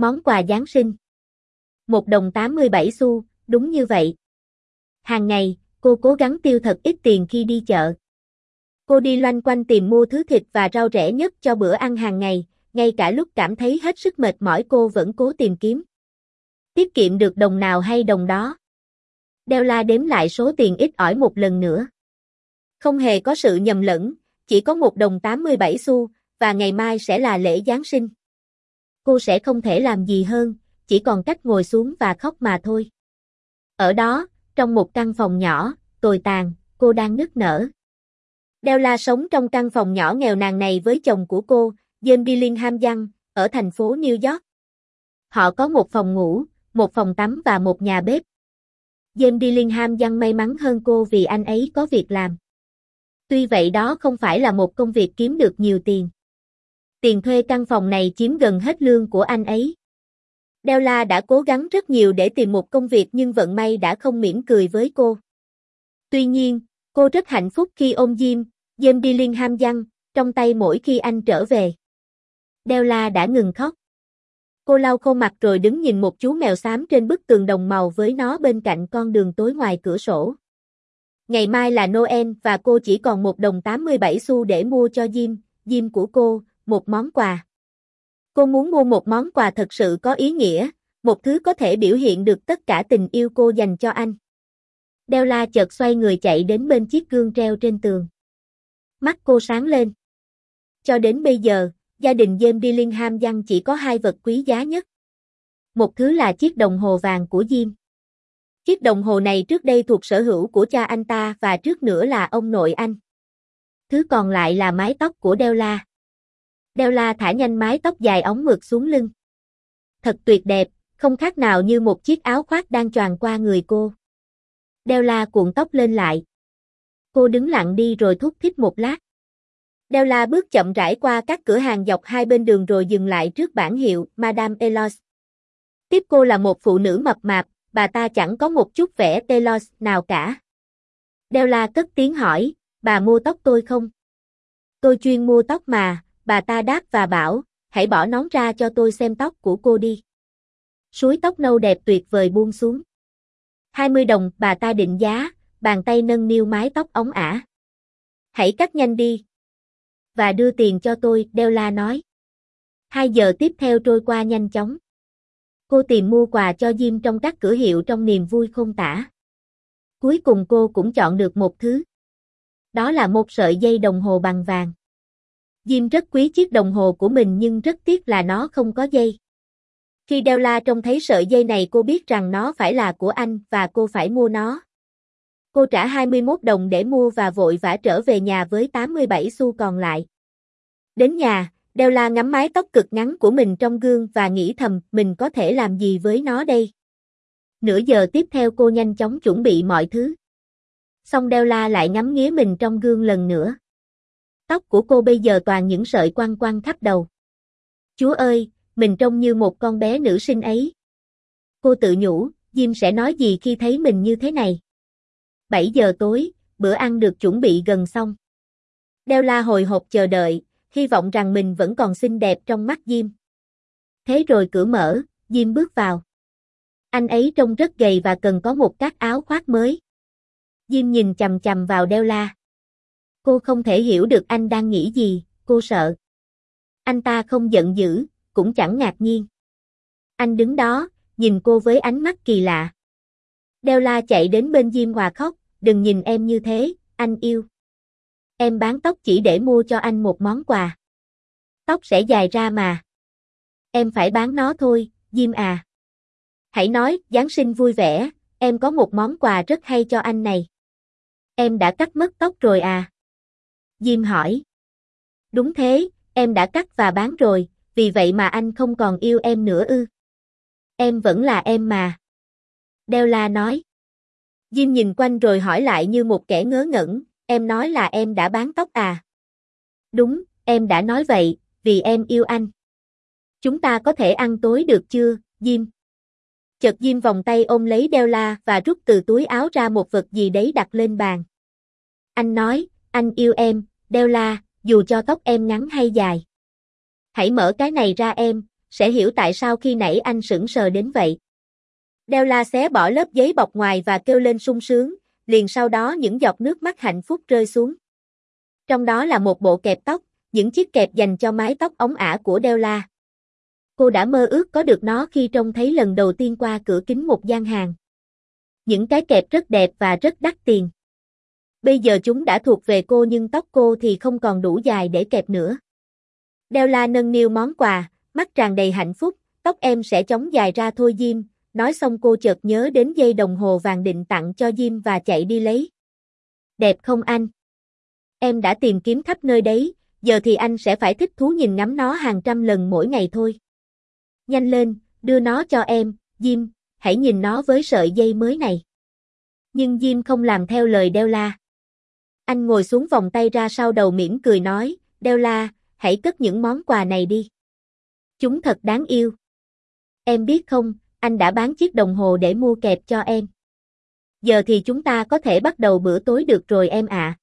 Món quà Giáng sinh. Một đồng 87 xu, đúng như vậy. Hàng ngày, cô cố gắng tiêu thật ít tiền khi đi chợ. Cô đi loanh quanh tìm mua thứ thịt và rau rẻ nhất cho bữa ăn hàng ngày, ngay cả lúc cảm thấy hết sức mệt mỏi cô vẫn cố tìm kiếm. Tiết kiệm được đồng nào hay đồng đó. Đeo la đếm lại số tiền ít ỏi một lần nữa. Không hề có sự nhầm lẫn, chỉ có một đồng 87 xu, và ngày mai sẽ là lễ Giáng sinh. Cô sẽ không thể làm gì hơn, chỉ còn cách ngồi xuống và khóc mà thôi. Ở đó, trong một căn phòng nhỏ, tồi tàn, cô đang nức nở. Della sống trong căn phòng nhỏ nghèo nàn này với chồng của cô, James Billingham Young, ở thành phố New York. Họ có một phòng ngủ, một phòng tắm và một nhà bếp. James Dillingham Young may mắn hơn cô vì anh ấy có việc làm. Tuy vậy đó không phải là một công việc kiếm được nhiều tiền. Tiền thuê căn phòng này chiếm gần hết lương của anh ấy. Della đã cố gắng rất nhiều để tìm một công việc nhưng vận may đã không mỉm cười với cô. Tuy nhiên, cô rất hạnh phúc khi ôm Jim, liên Dillingham Young, trong tay mỗi khi anh trở về. Della đã ngừng khóc. Cô lau khô mặt rồi đứng nhìn một chú mèo xám trên bức tường đồng màu với nó bên cạnh con đường tối ngoài cửa sổ. Ngày mai là Noel và cô chỉ còn một đồng 87 xu để mua cho Jim, Jim của cô, một món quà. Cô muốn mua một món quà thật sự có ý nghĩa, một thứ có thể biểu hiện được tất cả tình yêu cô dành cho anh. Della chợt xoay người chạy đến bên chiếc gương treo trên tường. Mắt cô sáng lên. Cho đến bây giờ, gia đình James Dillingham Young chỉ có hai vật quý giá nhất. Một thứ là chiếc đồng hồ vàng của Jim. Chiếc đồng hồ này trước đây thuộc sở hữu của cha anh ta và trước nữa là ông nội anh. Thứ còn lại là mái tóc của Della. Della thả nhanh mái tóc dài ống mượt xuống lưng. Thật tuyệt đẹp, không khác nào như một chiếc áo khoác đang choàng qua người cô. Della cuộn tóc lên lại. Cô đứng lặng đi rồi thúc thích một lát. Della bước chậm rãi qua các cửa hàng dọc hai bên đường rồi dừng lại trước bảng hiệu Madame Elos. Tiếp cô là một phụ nữ mập mạp, bà ta chẳng có một chút vẻ Telos nào cả. Della cất tiếng hỏi, bà mua tóc tôi không? Tôi chuyên mua tóc mà, bà ta đáp và bảo, hãy bỏ nón ra cho tôi xem tóc của cô đi. Suối tóc nâu đẹp tuyệt vời buông xuống. 20 đồng bà ta định giá, bàn tay nâng niu mái tóc ống ả. Hãy cắt nhanh đi. Và đưa tiền cho tôi, đeo la nói. Hai giờ tiếp theo trôi qua nhanh chóng. Cô tìm mua quà cho Diêm trong các cửa hiệu trong niềm vui không tả. Cuối cùng cô cũng chọn được một thứ. Đó là một sợi dây đồng hồ bằng vàng. Jim rất quý chiếc đồng hồ của mình nhưng rất tiếc là nó không có dây. Khi Della trông thấy sợi dây này cô biết rằng nó phải là của anh và cô phải mua nó. Cô trả 21 đồng để mua và vội vã trở về nhà với 87 xu còn lại. Đến nhà, Della ngắm mái tóc cực ngắn của mình trong gương và nghĩ thầm mình có thể làm gì với nó đây. Nửa giờ tiếp theo cô nhanh chóng chuẩn bị mọi thứ. Xong Della lại ngắm nghía mình trong gương lần nữa. Tóc của cô bây giờ toàn những sợi quăng quăng khắp đầu. Chúa ơi, mình trông như một con bé nữ sinh ấy. Cô tự nhủ, Jim sẽ nói gì khi thấy mình như thế này? 7 giờ tối, bữa ăn được chuẩn bị gần xong. Della hồi hộp chờ đợi, hy vọng rằng mình vẫn còn xinh đẹp trong mắt Jim. Thế rồi cửa mở, Jim bước vào. Anh ấy trông rất gầy và cần có một các áo khoác mới. Jim nhìn chầm chầm vào Della. Cô không thể hiểu được anh đang nghĩ gì, cô sợ. Anh ta không giận dữ, cũng chẳng ngạc nhiên. Anh đứng đó, nhìn cô với ánh mắt kỳ lạ. Della chạy đến bên Diêm Hòa khóc, đừng nhìn em như thế, anh yêu. Em bán tóc chỉ để mua cho anh một món quà. Tóc sẽ dài ra mà. Em phải bán nó thôi, Diêm à. Hãy nói, Giáng sinh vui vẻ, em có một món quà rất hay cho anh này. Em đã cắt mất tóc rồi à? Diêm hỏi. Đúng thế, em đã cắt và bán rồi, vì vậy mà anh không còn yêu em nữa ư. Em vẫn là em mà. Della nói. Diêm nhìn quanh rồi hỏi lại như một kẻ ngớ ngẩn, em nói là em đã bán tóc à? Đúng, em đã nói vậy, vì em yêu anh. Chúng ta có thể ăn tối được chưa, Diêm? Chợt Diêm vòng tay ôm lấy Della và rút từ túi áo ra một vật gì đấy đặt lên bàn. Anh nói, anh yêu em, Della, dù cho tóc em ngắn hay dài. Hãy mở cái này ra em, sẽ hiểu tại sao khi nãy anh sững sờ đến vậy. Đeo la xé bỏ lớp giấy bọc ngoài và kêu lên sung sướng, liền sau đó những giọt nước mắt hạnh phúc rơi xuống. Trong đó là một bộ kẹp tóc, những chiếc kẹp dành cho mái tóc ống ả của Đeo la. Cô đã mơ ước có được nó khi trông thấy lần đầu tiên qua cửa kính một gian hàng. Những cái kẹp rất đẹp và rất đắt tiền. Bây giờ chúng đã thuộc về cô nhưng tóc cô thì không còn đủ dài để kẹp nữa. Đeo la nâng niu món quà, mắt tràn đầy hạnh phúc, tóc em sẽ chóng dài ra thôi Diêm, nói xong cô chợt nhớ đến dây đồng hồ vàng định tặng cho Diêm và chạy đi lấy. Đẹp không anh? Em đã tìm kiếm khắp nơi đấy, giờ thì anh sẽ phải thích thú nhìn ngắm nó hàng trăm lần mỗi ngày thôi. Nhanh lên, đưa nó cho em, Diêm, hãy nhìn nó với sợi dây mới này. Nhưng Diêm không làm theo lời đeo la. Anh ngồi xuống vòng tay ra sau đầu mỉm cười nói, đeo la, hãy cất những món quà này đi. Chúng thật đáng yêu. Em biết không, anh đã bán chiếc đồng hồ để mua kẹp cho em. Giờ thì chúng ta có thể bắt đầu bữa tối được rồi em ạ. À.